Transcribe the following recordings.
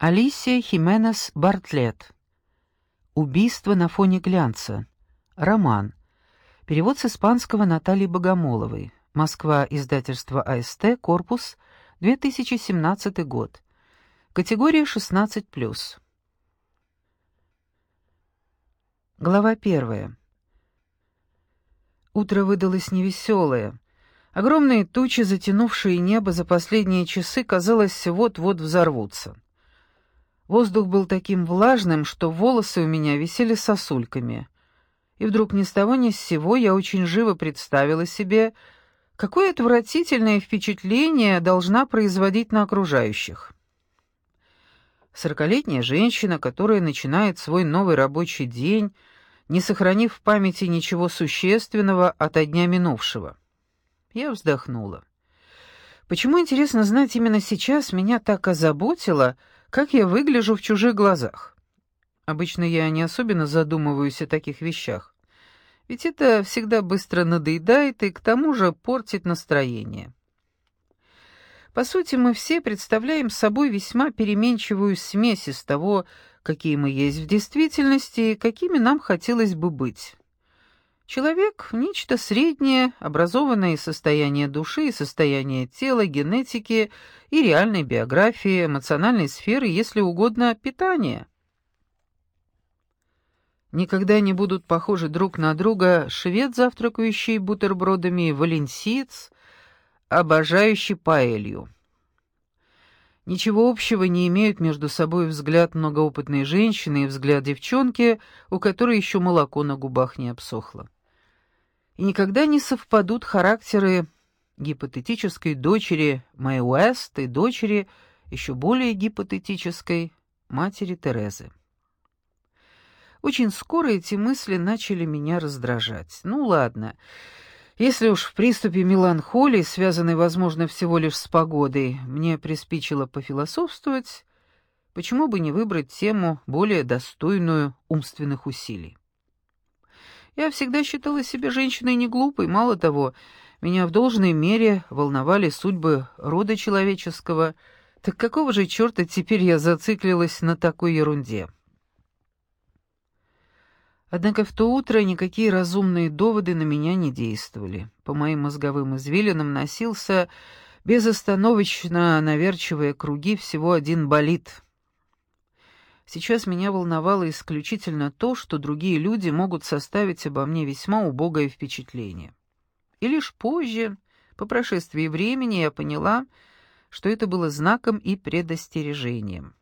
Алисия Хименес Бартлет. Убийство на фоне глянца. Роман. Перевод с испанского Натальи Богомоловой. Москва, издательство АСТ, корпус, 2017 год. Категория 16+. Глава первая. Утро выдалось невеселое. Огромные тучи, затянувшие небо за последние часы, казалось, вот-вот взорвутся. Воздух был таким влажным, что волосы у меня висели сосульками. И вдруг ни с того ни с сего я очень живо представила себе, какое отвратительное впечатление должна производить на окружающих. Сорокалетняя женщина, которая начинает свой новый рабочий день, не сохранив в памяти ничего существенного от дня минувшего. Я вздохнула. Почему, интересно знать, именно сейчас меня так озаботило, как я выгляжу в чужих глазах? Обычно я не особенно задумываюсь о таких вещах. Ведь это всегда быстро надоедает и к тому же портит настроение. По сути, мы все представляем собой весьма переменчивую смесь из того, какие мы есть в действительности и какими нам хотелось бы быть. Человек — нечто среднее, образованное из состояния души и состояния тела, генетики и реальной биографии, эмоциональной сферы, если угодно, питания. Никогда не будут похожи друг на друга швед, завтракающий бутербродами, и валенсиец, обожающий паэлью. Ничего общего не имеют между собой взгляд многоопытной женщины и взгляд девчонки, у которой еще молоко на губах не обсохло и никогда не совпадут характеры гипотетической дочери Мэй Уэст и дочери еще более гипотетической матери Терезы. Очень скоро эти мысли начали меня раздражать. Ну ладно, если уж в приступе меланхолии, связанной, возможно, всего лишь с погодой, мне приспичило пофилософствовать, почему бы не выбрать тему, более достойную умственных усилий? Я всегда считала себя женщиной не глупой, мало того, меня в должной мере волновали судьбы рода человеческого. Так какого же черта теперь я зациклилась на такой ерунде? Однако в то утро никакие разумные доводы на меня не действовали. По моим мозговым извилинам носился безостановочно наверчивые круги всего один болид — Сейчас меня волновало исключительно то, что другие люди могут составить обо мне весьма убогое впечатление. И лишь позже, по прошествии времени, я поняла, что это было знаком и предостережением.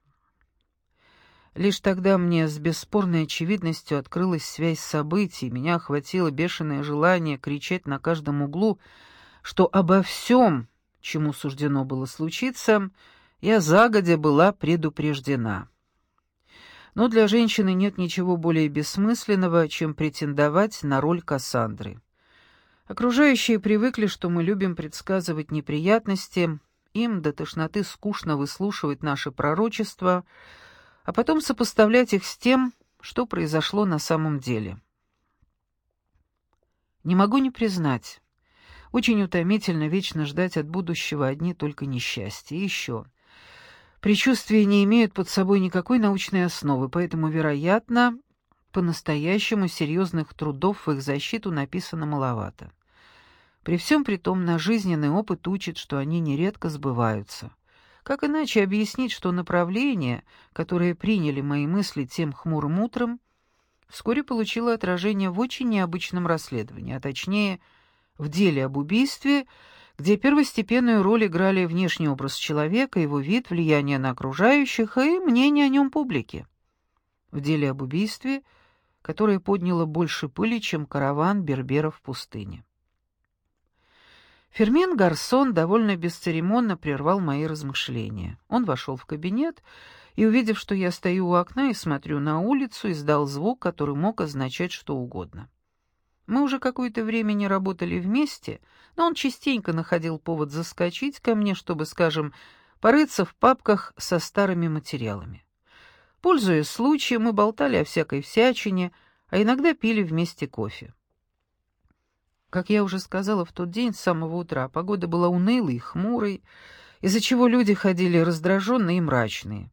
Лишь тогда мне с бесспорной очевидностью открылась связь событий, меня охватило бешеное желание кричать на каждом углу, что обо всем, чему суждено было случиться, я загодя была предупреждена. Но для женщины нет ничего более бессмысленного, чем претендовать на роль Кассандры. Окружающие привыкли, что мы любим предсказывать неприятности, им до тошноты скучно выслушивать наши пророчества, а потом сопоставлять их с тем, что произошло на самом деле. Не могу не признать. Очень утомительно вечно ждать от будущего одни только несчастья. И еще. Предчувствия не имеют под собой никакой научной основы, поэтому, вероятно, по-настоящему серьезных трудов в их защиту написано маловато. При всем при том, на жизненный опыт учит, что они нередко сбываются. Как иначе объяснить, что направление, которое приняли мои мысли тем хмурым утром, вскоре получило отражение в очень необычном расследовании, а точнее, в деле об убийстве, где первостепенную роль играли внешний образ человека, его вид, влияние на окружающих и мнение о нем публики. В деле об убийстве, которое подняло больше пыли, чем караван берберов в пустыне. Фермен Гарсон довольно бесцеремонно прервал мои размышления. Он вошел в кабинет и, увидев, что я стою у окна и смотрю на улицу, издал звук, который мог означать что угодно. Мы уже какое-то время не работали вместе, но он частенько находил повод заскочить ко мне, чтобы, скажем, порыться в папках со старыми материалами. Пользуясь случаем, мы болтали о всякой всячине, а иногда пили вместе кофе. Как я уже сказала в тот день с самого утра, погода была унылой и хмурой, из-за чего люди ходили раздраженные и мрачные.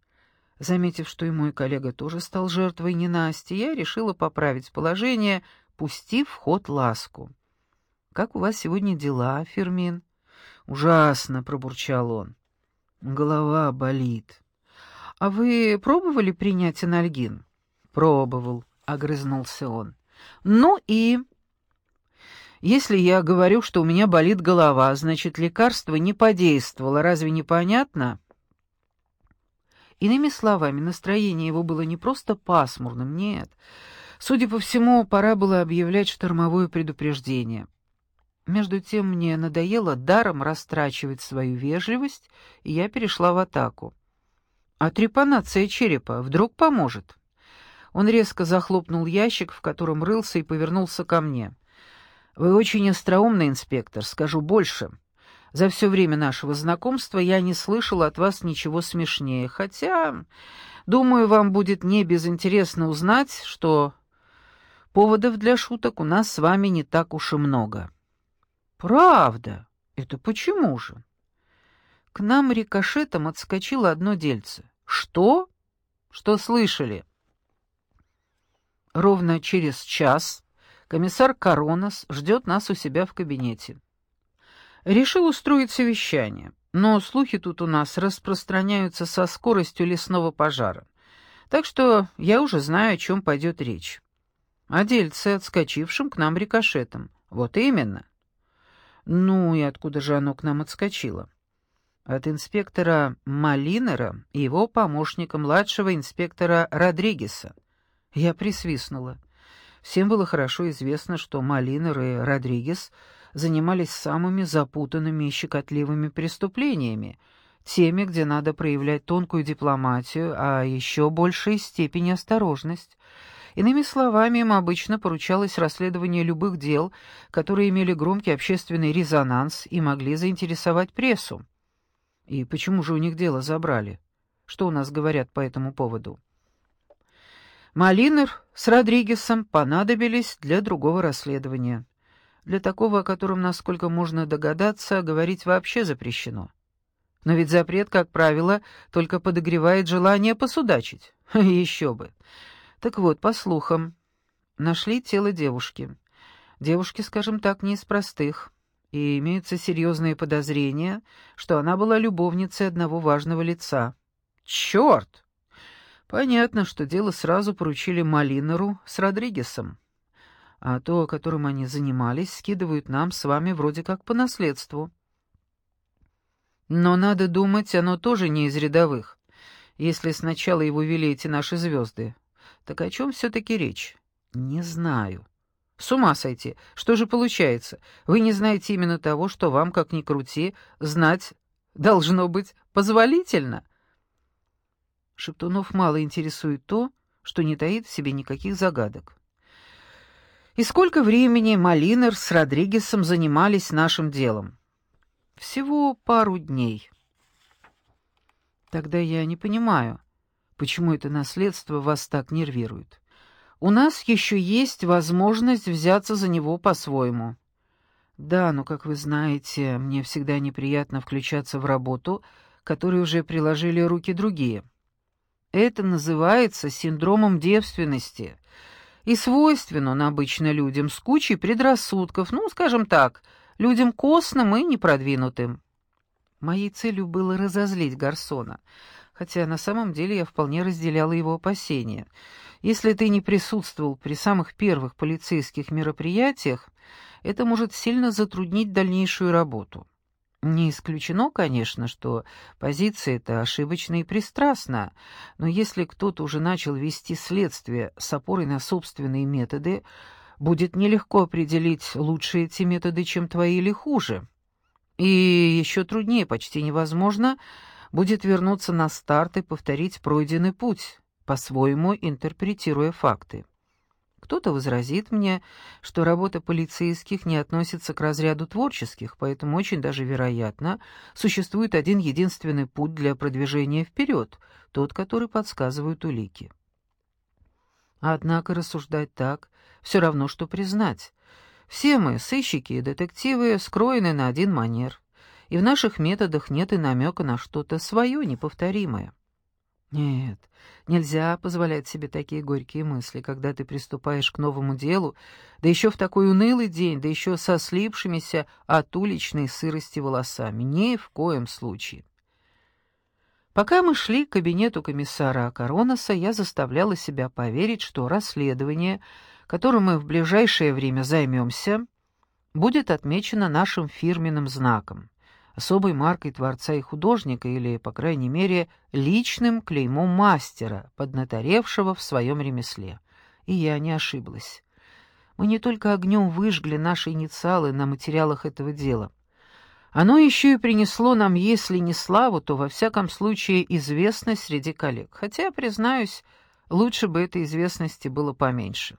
Заметив, что и мой коллега тоже стал жертвой ненасти, я решила поправить положение, пустив в ход ласку. «Как у вас сегодня дела, Фермин?» «Ужасно», — пробурчал он. «Голова болит». «А вы пробовали принять анальгин?» «Пробовал», — огрызнулся он. «Ну и...» «Если я говорю, что у меня болит голова, значит, лекарство не подействовало. Разве не понятно?» Иными словами, настроение его было не просто пасмурным, нет. Судя по всему, пора было объявлять штормовое предупреждение. Между тем мне надоело даром растрачивать свою вежливость, и я перешла в атаку. А трепанация черепа вдруг поможет. Он резко захлопнул ящик, в котором рылся, и повернулся ко мне. «Вы очень остроумный инспектор, скажу больше. За все время нашего знакомства я не слышал от вас ничего смешнее, хотя, думаю, вам будет не безинтересно узнать, что поводов для шуток у нас с вами не так уж и много». «Правда? Это почему же?» К нам рикошетом отскочило одно дельце. «Что? Что слышали?» Ровно через час комиссар Коронас ждет нас у себя в кабинете. Решил устроить совещание, но слухи тут у нас распространяются со скоростью лесного пожара. Так что я уже знаю, о чем пойдет речь. О дельце, отскочившем к нам рикошетом. Вот именно. Ну и откуда же оно к нам отскочило? От инспектора Малинера и его помощника, младшего инспектора Родригеса. Я присвистнула. Всем было хорошо известно, что Малинер и Родригес — занимались самыми запутанными и щекотливыми преступлениями, теми, где надо проявлять тонкую дипломатию, а еще большей степени осторожность. Иными словами, им обычно поручалось расследование любых дел, которые имели громкий общественный резонанс и могли заинтересовать прессу. И почему же у них дело забрали? Что у нас говорят по этому поводу? Малинер с Родригесом понадобились для другого расследования. Для такого, о котором, насколько можно догадаться, говорить вообще запрещено. Но ведь запрет, как правило, только подогревает желание посудачить. Еще бы. Так вот, по слухам, нашли тело девушки. Девушки, скажем так, не из простых. И имеются серьезные подозрения, что она была любовницей одного важного лица. Черт! Понятно, что дело сразу поручили Малинеру с Родригесом а то, которым они занимались, скидывают нам с вами вроде как по наследству. Но надо думать, оно тоже не из рядовых. Если сначала его вели эти наши звезды, так о чем все-таки речь? Не знаю. С ума сойти. Что же получается? Вы не знаете именно того, что вам, как ни крути, знать должно быть позволительно. Шептунов мало интересует то, что не таит в себе никаких загадок. И сколько времени Малинер с Родригесом занимались нашим делом? Всего пару дней. Тогда я не понимаю, почему это наследство вас так нервирует. У нас еще есть возможность взяться за него по-своему. Да, но, как вы знаете, мне всегда неприятно включаться в работу, которой уже приложили руки другие. Это называется синдромом девственности — и свойственно он обычно людям с кучей предрассудков, ну, скажем так, людям костным и непродвинутым. Моей целью было разозлить Гарсона, хотя на самом деле я вполне разделяла его опасения. Если ты не присутствовал при самых первых полицейских мероприятиях, это может сильно затруднить дальнейшую работу. Не исключено, конечно, что позиция эта ошибочна и пристрастна, но если кто-то уже начал вести следствие с опорой на собственные методы, будет нелегко определить, лучше эти методы, чем твои или хуже. И еще труднее, почти невозможно, будет вернуться на старт и повторить пройденный путь, по-своему интерпретируя факты. Кто-то возразит мне, что работа полицейских не относится к разряду творческих, поэтому очень даже вероятно, существует один единственный путь для продвижения вперед, тот, который подсказывают улики. Однако рассуждать так все равно, что признать. Все мы, сыщики и детективы, скроены на один манер, и в наших методах нет и намека на что-то свое неповторимое. Нет, нельзя позволять себе такие горькие мысли, когда ты приступаешь к новому делу, да еще в такой унылый день, да еще со слипшимися от уличной сырости волосами. Ни в коем случае. Пока мы шли к кабинету комиссара Коронаса, я заставляла себя поверить, что расследование, которым мы в ближайшее время займемся, будет отмечено нашим фирменным знаком особой маркой творца и художника или, по крайней мере, личным клеймом мастера, поднаторевшего в своем ремесле. И я не ошиблась. Мы не только огнем выжгли наши инициалы на материалах этого дела. Оно еще и принесло нам, если не славу, то, во всяком случае, известность среди коллег. Хотя, признаюсь, лучше бы этой известности было поменьше.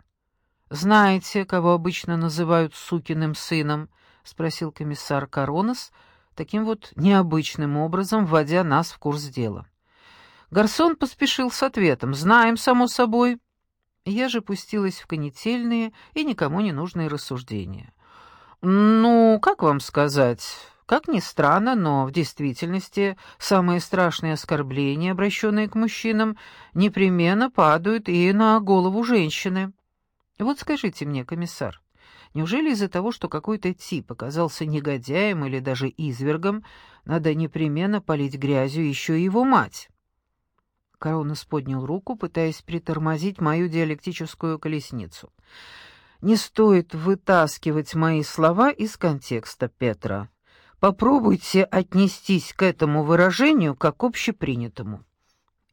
«Знаете, кого обычно называют сукиным сыном?» — спросил комиссар Коронос — таким вот необычным образом вводя нас в курс дела. Гарсон поспешил с ответом «Знаем, само собой». Я же пустилась в конетельные и никому не нужные рассуждения. «Ну, как вам сказать?» Как ни странно, но в действительности самые страшные оскорбления, обращенные к мужчинам, непременно падают и на голову женщины. Вот скажите мне, комиссар, Неужели из-за того, что какой-то тип оказался негодяем или даже извергом, надо непременно полить грязью еще и его мать? Коронас поднял руку, пытаясь притормозить мою диалектическую колесницу. «Не стоит вытаскивать мои слова из контекста, Петра. Попробуйте отнестись к этому выражению как общепринятому.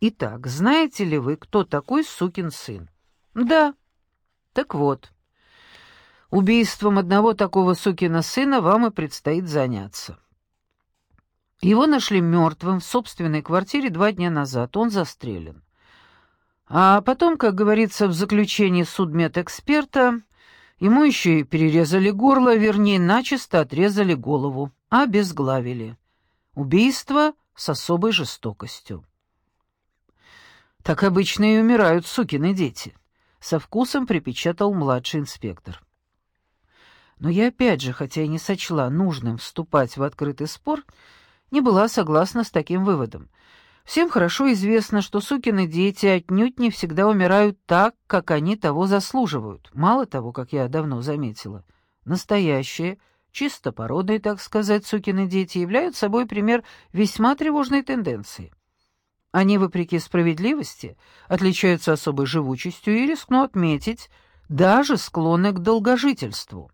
Итак, знаете ли вы, кто такой сукин сын?» «Да». «Так вот». Убийством одного такого сукина сына вам и предстоит заняться. Его нашли мертвым в собственной квартире два дня назад, он застрелен. А потом, как говорится в заключении судмедэксперта, ему еще и перерезали горло, вернее, начисто отрезали голову, обезглавили. Убийство с особой жестокостью. Так обычно и умирают сукины дети. Со вкусом припечатал младший инспектор. Но я опять же, хотя и не сочла нужным вступать в открытый спор, не была согласна с таким выводом. Всем хорошо известно, что сукины дети отнюдь не всегда умирают так, как они того заслуживают. Мало того, как я давно заметила, настоящие, чистопородные, так сказать, сукины дети являются собой пример весьма тревожной тенденции. Они, вопреки справедливости, отличаются особой живучестью и, рискну отметить, даже склонны к долгожительству.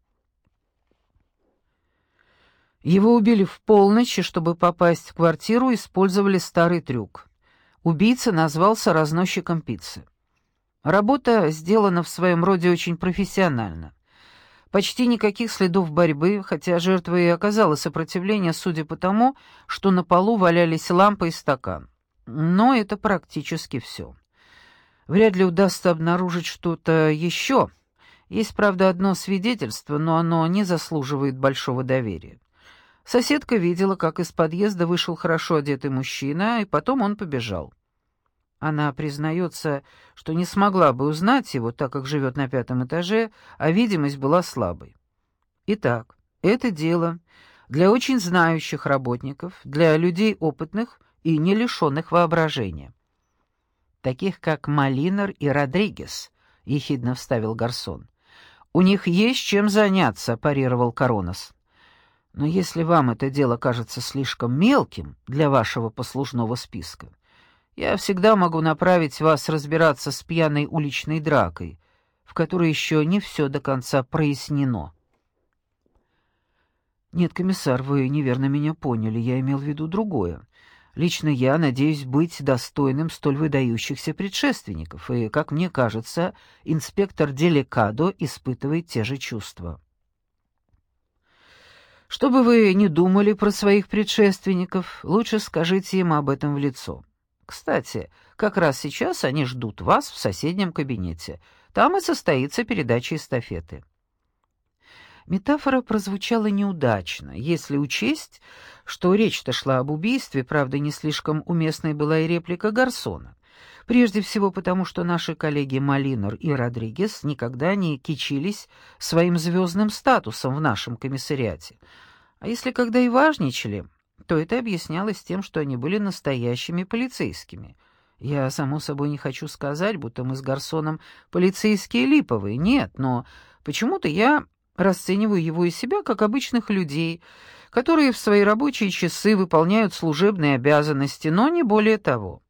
Его убили в полночь, и чтобы попасть в квартиру, использовали старый трюк. Убийца назвался разносчиком пиццы. Работа сделана в своем роде очень профессионально. Почти никаких следов борьбы, хотя жертва и оказала сопротивление, судя по тому, что на полу валялись лампа и стакан. Но это практически все. Вряд ли удастся обнаружить что-то еще. Есть, правда, одно свидетельство, но оно не заслуживает большого доверия. Соседка видела, как из подъезда вышел хорошо одетый мужчина, и потом он побежал. Она признается, что не смогла бы узнать его, так как живет на пятом этаже, а видимость была слабой. Итак, это дело для очень знающих работников, для людей опытных и не лишенных воображения. Таких, как Малинер и Родригес, — ехидно вставил Гарсон. «У них есть чем заняться», — парировал Коронос. Но если вам это дело кажется слишком мелким для вашего послужного списка, я всегда могу направить вас разбираться с пьяной уличной дракой, в которой еще не все до конца прояснено. Нет, комиссар, вы неверно меня поняли, я имел в виду другое. Лично я надеюсь быть достойным столь выдающихся предшественников, и, как мне кажется, инспектор Деликадо испытывает те же чувства. Что бы вы ни думали про своих предшественников, лучше скажите им об этом в лицо. Кстати, как раз сейчас они ждут вас в соседнем кабинете. Там и состоится передача эстафеты. Метафора прозвучала неудачно, если учесть, что речь-то шла об убийстве, правда, не слишком уместной была и реплика Гарсона. Прежде всего потому, что наши коллеги Малинор и Родригес никогда не кичились своим звездным статусом в нашем комиссариате. А если когда и важничали, то это объяснялось тем, что они были настоящими полицейскими. Я, само собой, не хочу сказать, будто мы с Гарсоном полицейские липовые, нет, но почему-то я расцениваю его и себя как обычных людей, которые в свои рабочие часы выполняют служебные обязанности, но не более того.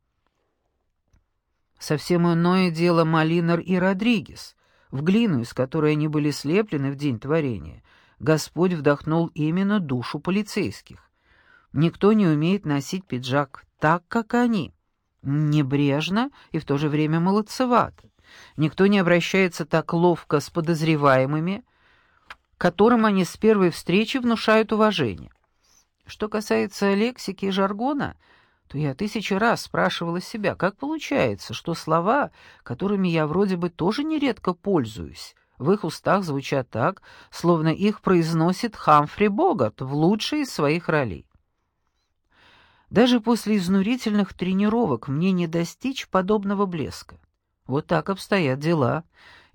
Совсем иное дело Малинар и Родригес. В глину, из которой они были слеплены в день творения, Господь вдохнул именно душу полицейских. Никто не умеет носить пиджак так, как они. Небрежно и в то же время молодцевато. Никто не обращается так ловко с подозреваемыми, которым они с первой встречи внушают уважение. Что касается лексики и жаргона, то я тысячи раз спрашивала себя, как получается, что слова, которыми я вроде бы тоже нередко пользуюсь, в их устах звучат так, словно их произносит Хамфри Богарт в лучшей из своих ролей. Даже после изнурительных тренировок мне не достичь подобного блеска. Вот так обстоят дела.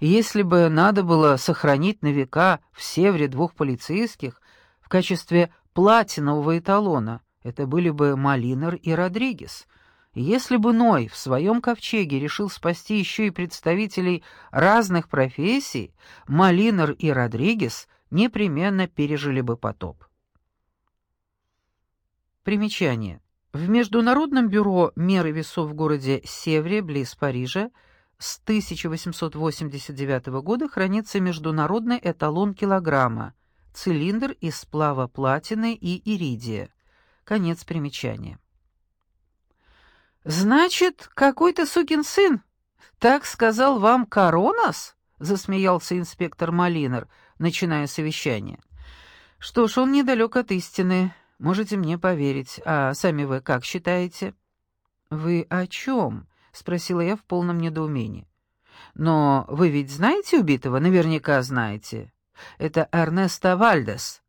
Если бы надо было сохранить на века в севере двух полицейских в качестве платинового эталона, это были бы Малинер и Родригес. Если бы Ной в своем ковчеге решил спасти еще и представителей разных профессий, Малинер и Родригес непременно пережили бы потоп. Примечание. В Международном бюро меры весов в городе Севре, близ Парижа, с 1889 года хранится международный эталон килограмма, цилиндр из сплава платины и иридия. Конец примечания. «Значит, какой-то сукин сын, так сказал вам Коронас?» — засмеялся инспектор Малинер, начиная совещание. «Что ж, он недалек от истины, можете мне поверить. А сами вы как считаете?» «Вы о чем?» — спросила я в полном недоумении. «Но вы ведь знаете убитого? Наверняка знаете. Это Эрнесто Вальдес».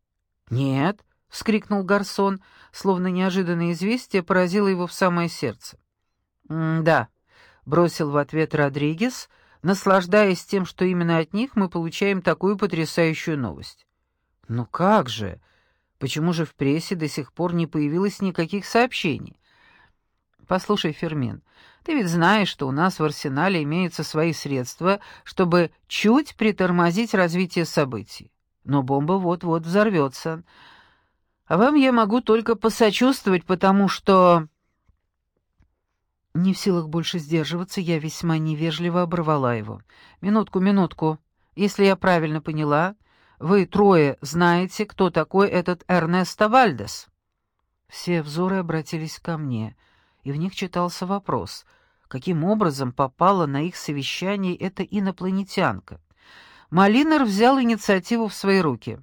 «Нет», — вскрикнул Гарсон, словно неожиданное известие поразило его в самое сердце. «Да», — бросил в ответ Родригес, наслаждаясь тем, что именно от них мы получаем такую потрясающую новость. «Ну как же? Почему же в прессе до сих пор не появилось никаких сообщений?» «Послушай, Фермин, ты ведь знаешь, что у нас в арсенале имеются свои средства, чтобы чуть притормозить развитие событий. Но бомба вот-вот взорвется. А вам я могу только посочувствовать, потому что...» Не в силах больше сдерживаться, я весьма невежливо оборвала его. «Минутку, минутку. Если я правильно поняла, вы трое знаете, кто такой этот Эрнесто Вальдес?» Все взоры обратились ко мне, и в них читался вопрос, каким образом попала на их совещание эта инопланетянка. Малинер взял инициативу в свои руки.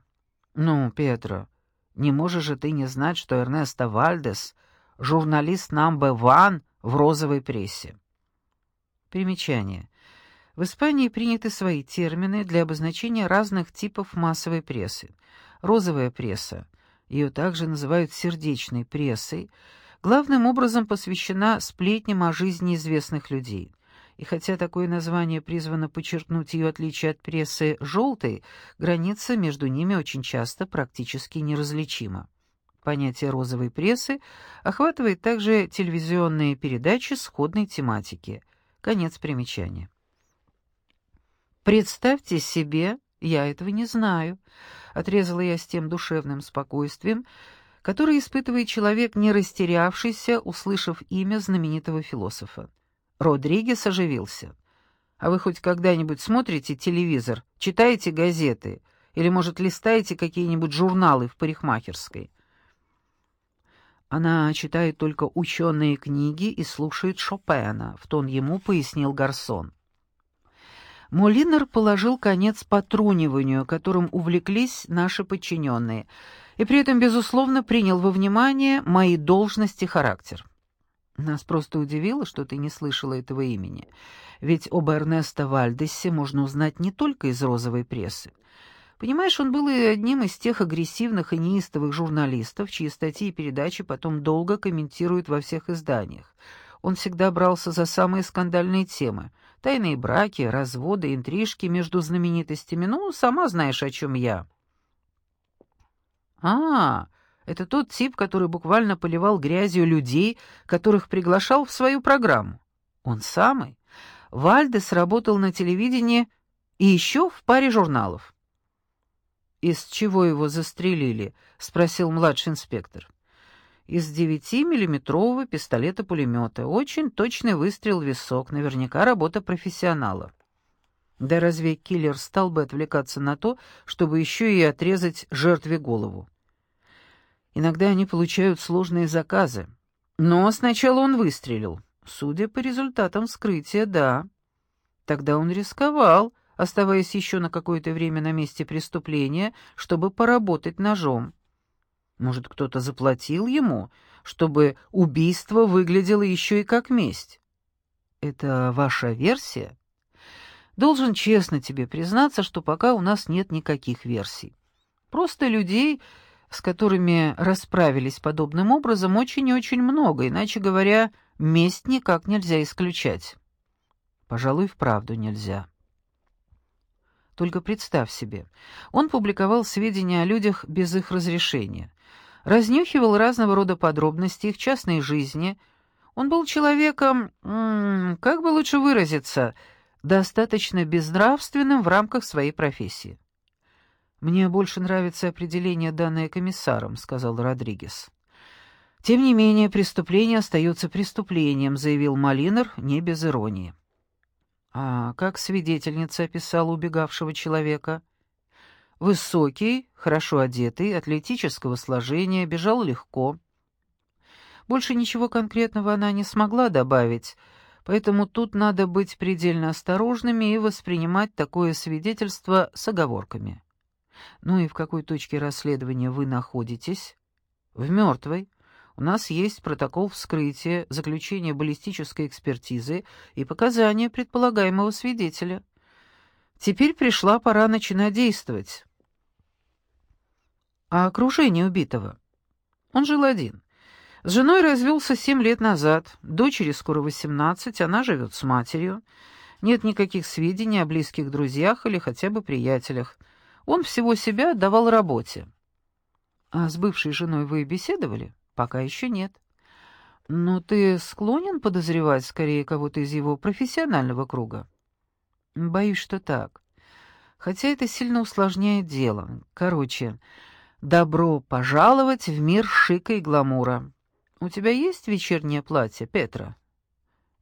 «Ну, Петро, не можешь же ты не знать, что Эрнесто Вальдес — журналист number one в розовой прессе. Примечание. В Испании приняты свои термины для обозначения разных типов массовой прессы. Розовая пресса, ее также называют сердечной прессой, главным образом посвящена сплетням о жизни известных людей. И хотя такое название призвано подчеркнуть ее отличие от прессы «желтой», граница между ними очень часто практически неразличима. Понятие розовой прессы охватывает также телевизионные передачи сходной тематики. Конец примечания. «Представьте себе, я этого не знаю», — отрезала я с тем душевным спокойствием, которое испытывает человек, не растерявшийся, услышав имя знаменитого философа. Родригес оживился. «А вы хоть когда-нибудь смотрите телевизор, читаете газеты или, может, листаете какие-нибудь журналы в парикмахерской?» Она читает только ученые книги и слушает Шопена, в тон ему пояснил Гарсон. Молинер положил конец потруниванию, которым увлеклись наши подчиненные, и при этом, безусловно, принял во внимание мои должности характер. Нас просто удивило, что ты не слышала этого имени, ведь об Эрнесто Вальдесе можно узнать не только из розовой прессы. Понимаешь, он был и одним из тех агрессивных и неистовых журналистов, чьи статьи и передачи потом долго комментируют во всех изданиях. Он всегда брался за самые скандальные темы. Тайные браки, разводы, интрижки между знаменитостями. Ну, сама знаешь, о чем я. А, это тот тип, который буквально поливал грязью людей, которых приглашал в свою программу. Он самый. Вальдес работал на телевидении и еще в паре журналов. «Из чего его застрелили?» — спросил младший инспектор. «Из девятимиллиметрового пистолета-пулемета. Очень точный выстрел в висок, наверняка работа профессионала». Да разве киллер стал бы отвлекаться на то, чтобы еще и отрезать жертве голову? Иногда они получают сложные заказы. Но сначала он выстрелил. Судя по результатам вскрытия, да. Тогда он рисковал, оставаясь еще на какое-то время на месте преступления, чтобы поработать ножом. Может, кто-то заплатил ему, чтобы убийство выглядело еще и как месть? Это ваша версия? Должен честно тебе признаться, что пока у нас нет никаких версий. Просто людей, с которыми расправились подобным образом, очень и очень много, иначе говоря, месть никак нельзя исключать. Пожалуй, вправду нельзя. Только представь себе, он публиковал сведения о людях без их разрешения, разнюхивал разного рода подробности их частной жизни. Он был человеком, как бы лучше выразиться, достаточно безнравственным в рамках своей профессии. «Мне больше нравится определение, данное комиссаром», — сказал Родригес. «Тем не менее, преступление остается преступлением», — заявил Малинер не без иронии. «А как свидетельница описала убегавшего человека?» «Высокий, хорошо одетый, атлетического сложения, бежал легко». Больше ничего конкретного она не смогла добавить, поэтому тут надо быть предельно осторожными и воспринимать такое свидетельство с оговорками. Ну и в какой точке расследования вы находитесь? В мертвой. У нас есть протокол вскрытия, заключение баллистической экспертизы и показания предполагаемого свидетеля. Теперь пришла пора начинать действовать. А окружение убитого? Он жил один. С женой развелся семь лет назад, дочери скоро восемнадцать, она живет с матерью. Нет никаких сведений о близких друзьях или хотя бы приятелях. Он всего себя отдавал работе. А с бывшей женой вы беседовали? Пока еще нет. Но ты склонен подозревать скорее кого-то из его профессионального круга? Боюсь, что так. Хотя это сильно усложняет дело. Короче, добро пожаловать в мир шика и гламура. У тебя есть вечернее платье, Петра?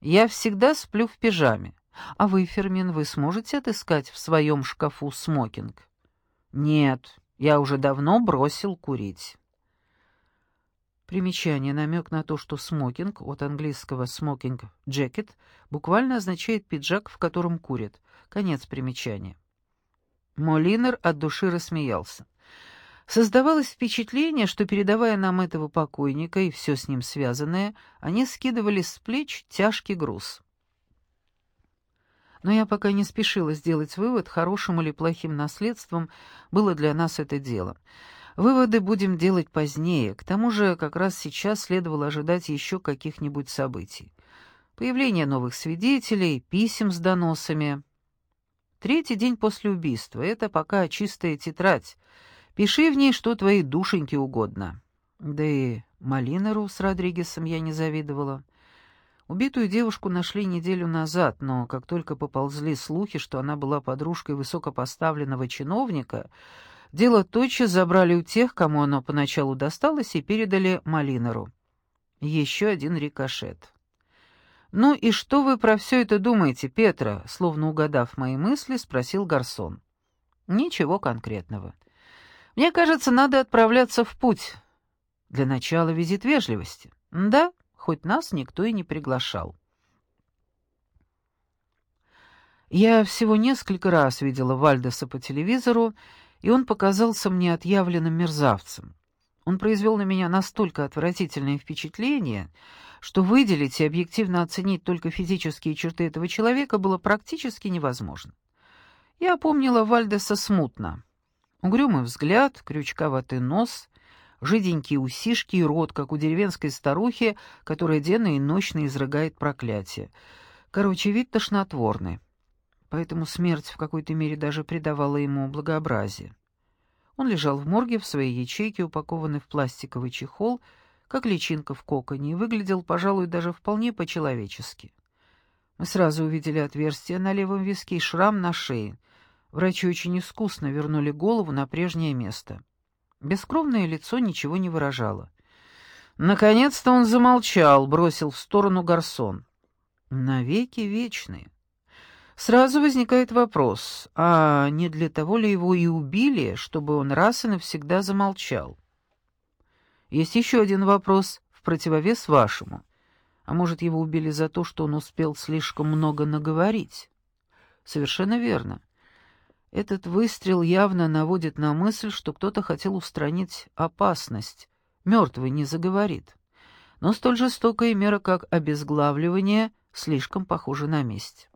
Я всегда сплю в пижаме. А вы, Фермин, вы сможете отыскать в своем шкафу смокинг? Нет, я уже давно бросил курить. Примечание, намек на то, что смокинг, от английского «smoking jacket», буквально означает пиджак, в котором курят. Конец примечания. Молинер от души рассмеялся. Создавалось впечатление, что, передавая нам этого покойника и все с ним связанное, они скидывали с плеч тяжкий груз. Но я пока не спешила сделать вывод, хорошим или плохим наследством было для нас это дело. Выводы будем делать позднее, к тому же как раз сейчас следовало ожидать еще каких-нибудь событий. Появление новых свидетелей, писем с доносами. Третий день после убийства — это пока чистая тетрадь — Пиши в ней, что твоей душеньке угодно. Да и Малинеру с Родригесом я не завидовала. Убитую девушку нашли неделю назад, но как только поползли слухи, что она была подружкой высокопоставленного чиновника, дело тотчас забрали у тех, кому оно поначалу досталось, и передали Малинеру. Еще один рикошет. «Ну и что вы про все это думаете, Петра?» Словно угадав мои мысли, спросил Гарсон. «Ничего конкретного. Мне кажется, надо отправляться в путь. Для начала визит вежливости. Да, хоть нас никто и не приглашал. Я всего несколько раз видела Вальдеса по телевизору, и он показался мне отъявленным мерзавцем. Он произвел на меня настолько отвратительное впечатление, что выделить и объективно оценить только физические черты этого человека было практически невозможно. Я помнила Вальдеса смутно. Угрюмый взгляд, крючковатый нос, жиденькие усишки и рот, как у деревенской старухи, которая денно и ночно изрыгает проклятие. Короче, вид тошнотворный. Поэтому смерть в какой-то мере даже придавала ему благообразие. Он лежал в морге в своей ячейке, упакованный в пластиковый чехол, как личинка в коконе, и выглядел, пожалуй, даже вполне по-человечески. Мы сразу увидели отверстие на левом виске и шрам на шее. Врачи очень искусно вернули голову на прежнее место. Бескровное лицо ничего не выражало. Наконец-то он замолчал, бросил в сторону гарсон. Навеки вечные. Сразу возникает вопрос, а не для того ли его и убили, чтобы он раз и навсегда замолчал? Есть еще один вопрос в противовес вашему. А может, его убили за то, что он успел слишком много наговорить? Совершенно верно. Этот выстрел явно наводит на мысль, что кто-то хотел устранить опасность. Мертвый не заговорит. Но столь жестокая мера, как обезглавливание, слишком похожа на месть.